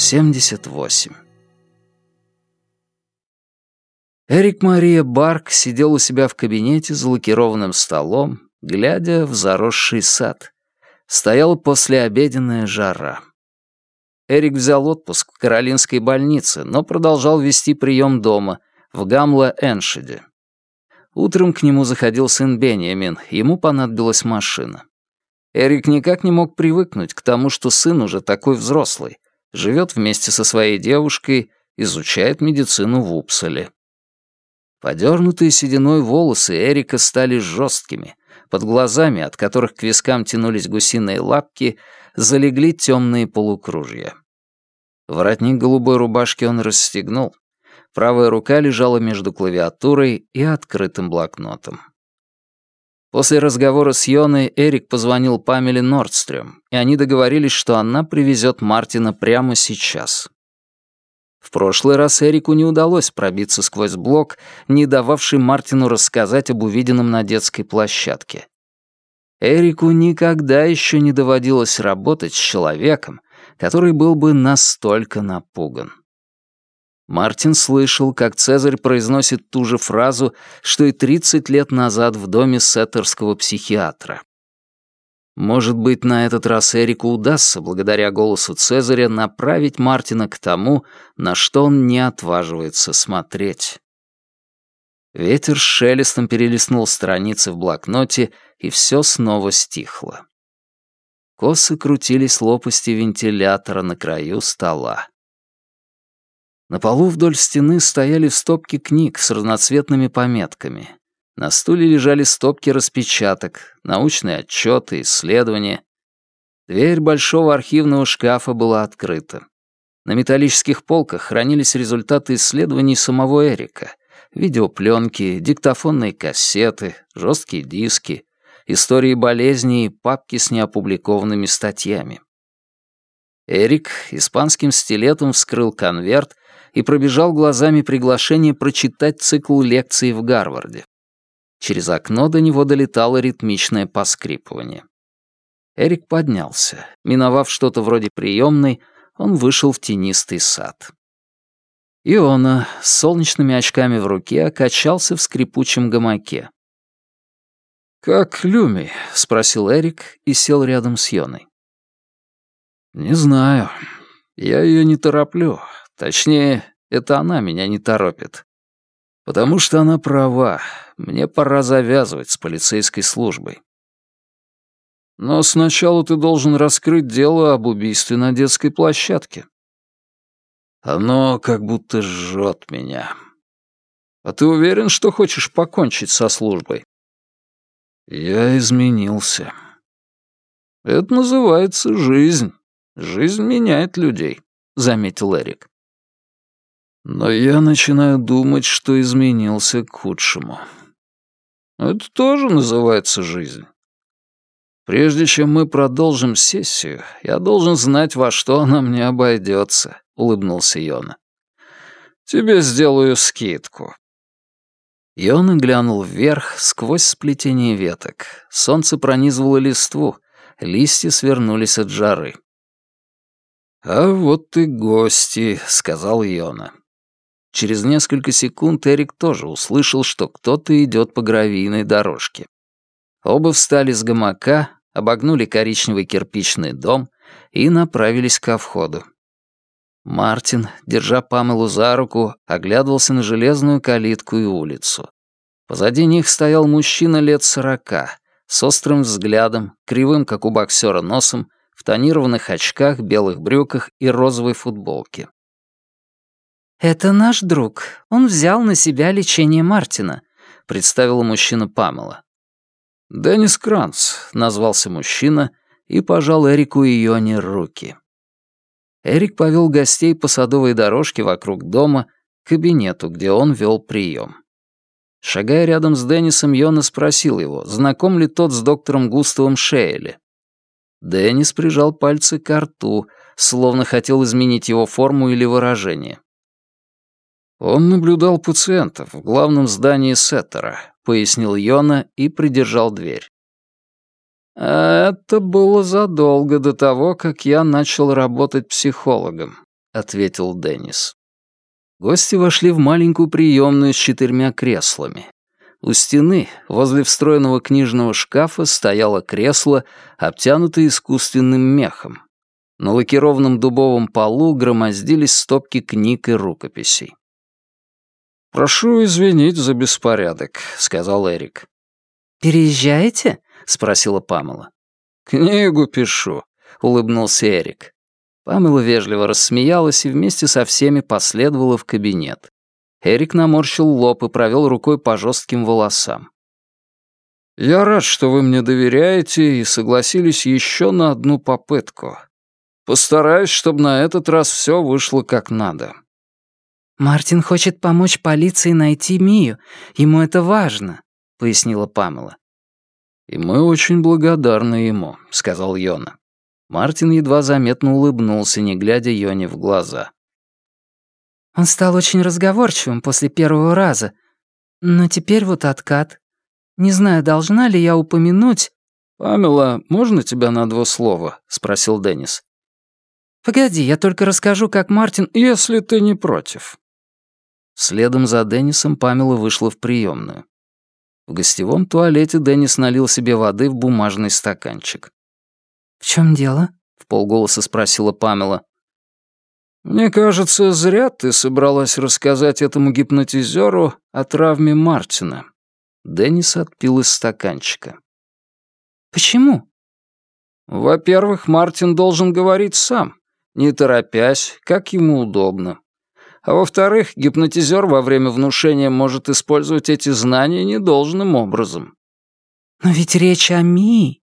78. Эрик Мария Барк сидел у себя в кабинете за лакированным столом, глядя в заросший сад. Стояла послеобеденная жара. Эрик взял отпуск в Каролинской больнице, но продолжал вести прием дома, в Гамла-Эншеде. Утром к нему заходил сын Бенjamin, ему понадобилась машина. Эрик никак не мог привыкнуть к тому, что сын уже такой взрослый, живет вместе со своей девушкой, изучает медицину в Упсале. Подернутые сединой волосы Эрика стали жесткими, под глазами, от которых к вискам тянулись гусиные лапки, залегли темные полукружья. Воротник голубой рубашки он расстегнул. Правая рука лежала между клавиатурой и открытым блокнотом. После разговора с Йоной Эрик позвонил Памеле Нордстрём, и они договорились, что она привезет Мартина прямо сейчас. В прошлый раз Эрику не удалось пробиться сквозь блок, не дававший Мартину рассказать об увиденном на детской площадке. Эрику никогда еще не доводилось работать с человеком, который был бы настолько напуган. Мартин слышал, как Цезарь произносит ту же фразу, что и 30 лет назад в доме сеттерского психиатра. Может быть, на этот раз Эрику удастся, благодаря голосу Цезаря, направить Мартина к тому, на что он не отваживается смотреть. Ветер с шелестом перелистнул страницы в блокноте, и все снова стихло. Косы крутились лопасти вентилятора на краю стола. На полу вдоль стены стояли стопки книг с разноцветными пометками. На стуле лежали стопки распечаток, научные отчеты, исследования. Дверь большого архивного шкафа была открыта. На металлических полках хранились результаты исследований самого Эрика. Видеопленки, диктофонные кассеты, жесткие диски, истории болезней папки с неопубликованными статьями. Эрик испанским стилетом вскрыл конверт и пробежал глазами приглашение прочитать цикл лекций в Гарварде. Через окно до него долетало ритмичное поскрипывание. Эрик поднялся. Миновав что-то вроде приемной, он вышел в тенистый сад. Иона с солнечными очками в руке качался в скрипучем гамаке. «Как Люми?» — спросил Эрик и сел рядом с Йоной. «Не знаю. Я ее не тороплю. Точнее, это она меня не торопит. Потому что она права. Мне пора завязывать с полицейской службой. Но сначала ты должен раскрыть дело об убийстве на детской площадке. Оно как будто жжет меня. А ты уверен, что хочешь покончить со службой? Я изменился. Это называется жизнь. Жизнь меняет людей, заметил Эрик. Но я начинаю думать, что изменился к худшему. Это тоже называется жизнь. Прежде чем мы продолжим сессию, я должен знать, во что она мне обойдется, улыбнулся Йона. Тебе сделаю скидку. Йона глянул вверх сквозь сплетение веток. Солнце пронизывало листву, листья свернулись от жары. «А вот и гости», — сказал Йона. Через несколько секунд Эрик тоже услышал, что кто-то идет по гравийной дорожке. Оба встали с гамака, обогнули коричневый кирпичный дом и направились ко входу. Мартин, держа Памелу за руку, оглядывался на железную калитку и улицу. Позади них стоял мужчина лет сорока, с острым взглядом, кривым, как у боксера, носом, в тонированных очках, белых брюках и розовой футболке. «Это наш друг. Он взял на себя лечение Мартина», — представила мужчина Памела. «Деннис Кранц», — назвался мужчина и пожал Эрику и Йоне руки. Эрик повел гостей по садовой дорожке вокруг дома к кабинету, где он вел прием. Шагая рядом с Деннисом, Йона спросил его, знаком ли тот с доктором Густавом Шейли. Деннис прижал пальцы к рту, словно хотел изменить его форму или выражение. «Он наблюдал пациентов в главном здании Сеттера», — пояснил Йона и придержал дверь. «Это было задолго до того, как я начал работать психологом», — ответил Деннис. Гости вошли в маленькую приемную с четырьмя креслами. У стены, возле встроенного книжного шкафа, стояло кресло, обтянутое искусственным мехом. На лакированном дубовом полу громоздились стопки книг и рукописей. «Прошу извинить за беспорядок», — сказал Эрик. «Переезжаете?» — спросила Памела. «Книгу пишу», — улыбнулся Эрик. Памела вежливо рассмеялась и вместе со всеми последовала в кабинет. Эрик наморщил лоб и провел рукой по жестким волосам. «Я рад, что вы мне доверяете и согласились еще на одну попытку. Постараюсь, чтобы на этот раз все вышло как надо». «Мартин хочет помочь полиции найти Мию. Ему это важно», — пояснила Памела. «И мы очень благодарны ему», — сказал Йона. Мартин едва заметно улыбнулся, не глядя Йоне в глаза. «Он стал очень разговорчивым после первого раза. Но теперь вот откат. Не знаю, должна ли я упомянуть...» «Памела, можно тебя на два слова?» — спросил Деннис. «Погоди, я только расскажу, как Мартин...» «Если ты не против». Следом за Деннисом Памела вышла в приемную. В гостевом туалете Деннис налил себе воды в бумажный стаканчик. «В чем дело?» — в полголоса спросила Памела. «Мне кажется, зря ты собралась рассказать этому гипнотизеру о травме Мартина». Деннис отпил из стаканчика. «Почему?» «Во-первых, Мартин должен говорить сам, не торопясь, как ему удобно. А во-вторых, гипнотизер во время внушения может использовать эти знания недолжным образом». «Но ведь речь о Мии»,